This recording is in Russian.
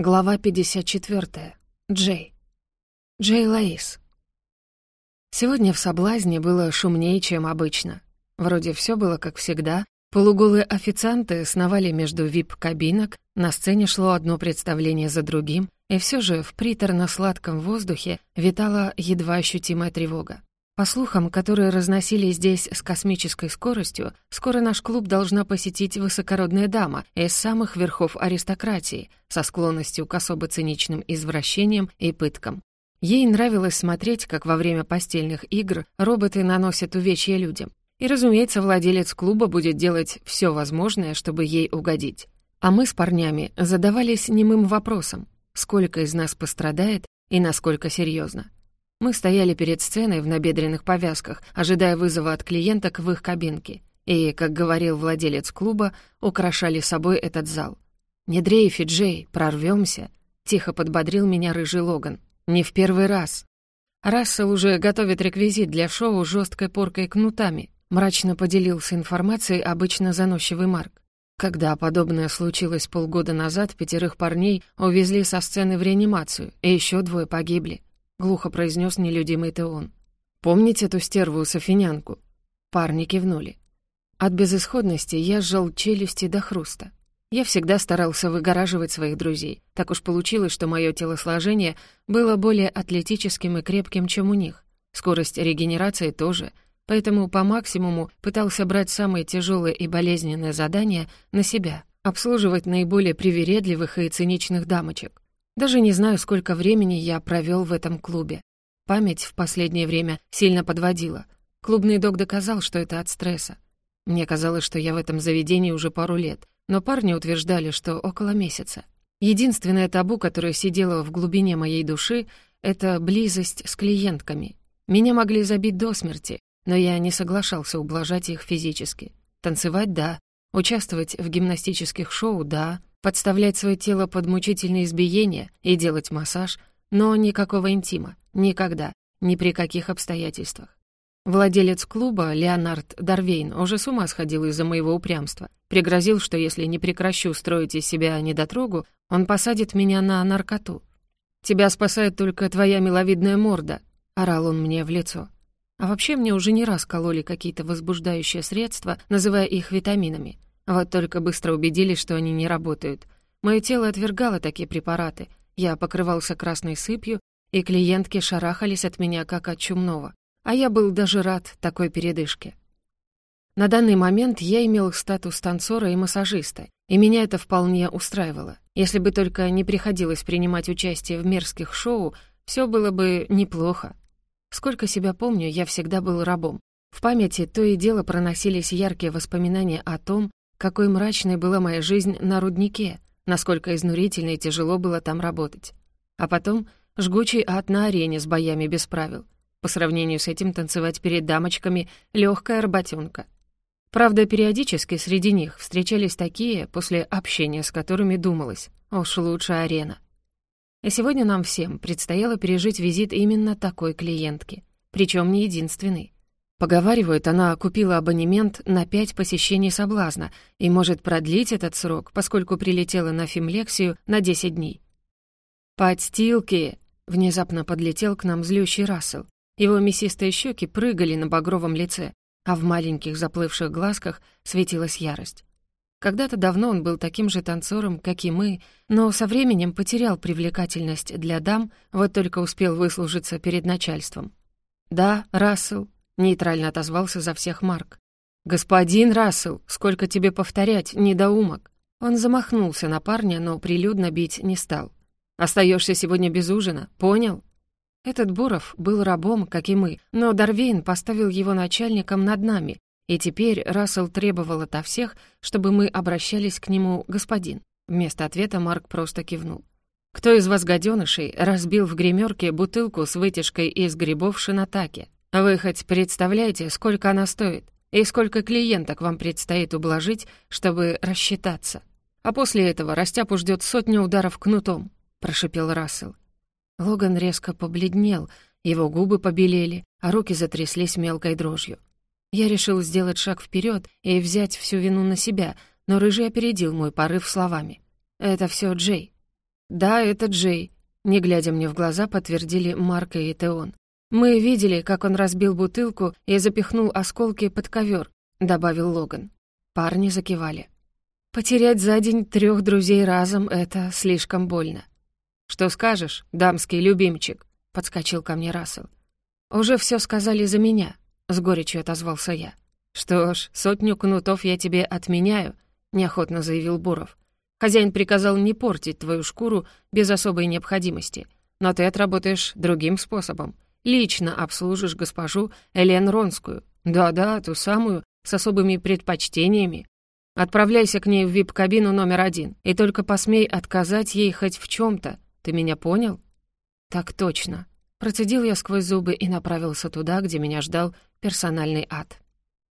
Глава 54. Джей. Джей Лаис. Сегодня в соблазне было шумнее, чем обычно. Вроде все было как всегда. Полуголые официанты сновали между вип-кабинок, на сцене шло одно представление за другим, и все же в приторно-сладком воздухе витала едва ощутимая тревога. По слухам, которые разносились здесь с космической скоростью, скоро наш клуб должна посетить высокородная дама из самых верхов аристократии, со склонностью к особо циничным извращениям и пыткам. Ей нравилось смотреть, как во время постельных игр роботы наносят увечья людям. И, разумеется, владелец клуба будет делать все возможное, чтобы ей угодить. А мы с парнями задавались немым вопросом, сколько из нас пострадает и насколько серьезно. Мы стояли перед сценой в набедренных повязках, ожидая вызова от клиенток в их кабинке. И, как говорил владелец клуба, украшали собой этот зал. «Не дрейфи, Джей, прорвемся», — тихо подбодрил меня рыжий Логан. «Не в первый раз». Рассел уже готовит реквизит для шоу жесткой поркой кнутами. Мрачно поделился информацией обычно заносчивый Марк. Когда подобное случилось полгода назад, пятерых парней увезли со сцены в реанимацию, и еще двое погибли. — глухо произнес нелюдимый Теон. «Помните эту стерву-софинянку?» Парни кивнули. От безысходности я сжал челюсти до хруста. Я всегда старался выгораживать своих друзей. Так уж получилось, что мое телосложение было более атлетическим и крепким, чем у них. Скорость регенерации тоже, поэтому по максимуму пытался брать самые тяжелые и болезненные задания на себя, обслуживать наиболее привередливых и циничных дамочек. Даже не знаю, сколько времени я провел в этом клубе. Память в последнее время сильно подводила. Клубный док доказал, что это от стресса. Мне казалось, что я в этом заведении уже пару лет, но парни утверждали, что около месяца. Единственное табу, которое сидело в глубине моей души, это близость с клиентками. Меня могли забить до смерти, но я не соглашался ублажать их физически. Танцевать — да, участвовать в гимнастических шоу — да, подставлять свое тело под мучительные избиения и делать массаж, но никакого интима, никогда, ни при каких обстоятельствах. Владелец клуба, Леонард Дарвейн, уже с ума сходил из-за моего упрямства. Пригрозил, что если не прекращу строить из себя недотрогу, он посадит меня на наркоту. «Тебя спасает только твоя миловидная морда», — орал он мне в лицо. А вообще мне уже не раз кололи какие-то возбуждающие средства, называя их витаминами. Вот только быстро убедились, что они не работают. Мое тело отвергало такие препараты. Я покрывался красной сыпью, и клиентки шарахались от меня, как от чумного. А я был даже рад такой передышке. На данный момент я имел статус танцора и массажиста, и меня это вполне устраивало. Если бы только не приходилось принимать участие в мерзких шоу, все было бы неплохо. Сколько себя помню, я всегда был рабом. В памяти то и дело проносились яркие воспоминания о том, какой мрачной была моя жизнь на руднике, насколько изнурительно и тяжело было там работать. А потом жгучий ад на арене с боями без правил. По сравнению с этим танцевать перед дамочками — легкая работенка. Правда, периодически среди них встречались такие, после общения с которыми думалось, уж лучше арена. И сегодня нам всем предстояло пережить визит именно такой клиентки, причем не единственный. Поговаривают, она купила абонемент на пять посещений соблазна и может продлить этот срок, поскольку прилетела на фимлексию на 10 дней. «Подстилки!» — внезапно подлетел к нам злющий Рассел. Его мясистые щеки прыгали на багровом лице, а в маленьких заплывших глазках светилась ярость. Когда-то давно он был таким же танцором, как и мы, но со временем потерял привлекательность для дам, вот только успел выслужиться перед начальством. «Да, Рассел», Нейтрально отозвался за всех Марк. «Господин Рассел, сколько тебе повторять, недоумок!» Он замахнулся на парня, но прилюдно бить не стал. Остаешься сегодня без ужина, понял?» Этот Буров был рабом, как и мы, но Дарвейн поставил его начальником над нами, и теперь Рассел требовал ото всех, чтобы мы обращались к нему «господин». Вместо ответа Марк просто кивнул. «Кто из вас, гаденышей, разбил в гримерке бутылку с вытяжкой из грибов шинатаки?» Вы хоть представляете, сколько она стоит? И сколько клиенток вам предстоит ублажить, чтобы рассчитаться? А после этого Растяпу ждет сотня ударов кнутом», — прошипел Рассел. Логан резко побледнел, его губы побелели, а руки затряслись мелкой дрожью. Я решил сделать шаг вперед и взять всю вину на себя, но Рыжий опередил мой порыв словами. «Это все Джей». «Да, это Джей», — не глядя мне в глаза, подтвердили Марка и Теон. «Мы видели, как он разбил бутылку и запихнул осколки под ковер», — добавил Логан. Парни закивали. «Потерять за день трех друзей разом — это слишком больно». «Что скажешь, дамский любимчик?» — подскочил ко мне Рассел. «Уже все сказали за меня», — с горечью отозвался я. «Что ж, сотню кнутов я тебе отменяю», — неохотно заявил Буров. «Хозяин приказал не портить твою шкуру без особой необходимости, но ты отработаешь другим способом. Лично обслужишь госпожу Элен Ронскую. Да-да, ту самую, с особыми предпочтениями. Отправляйся к ней в вип-кабину номер один, и только посмей отказать ей хоть в чем то Ты меня понял?» «Так точно». Процедил я сквозь зубы и направился туда, где меня ждал персональный ад.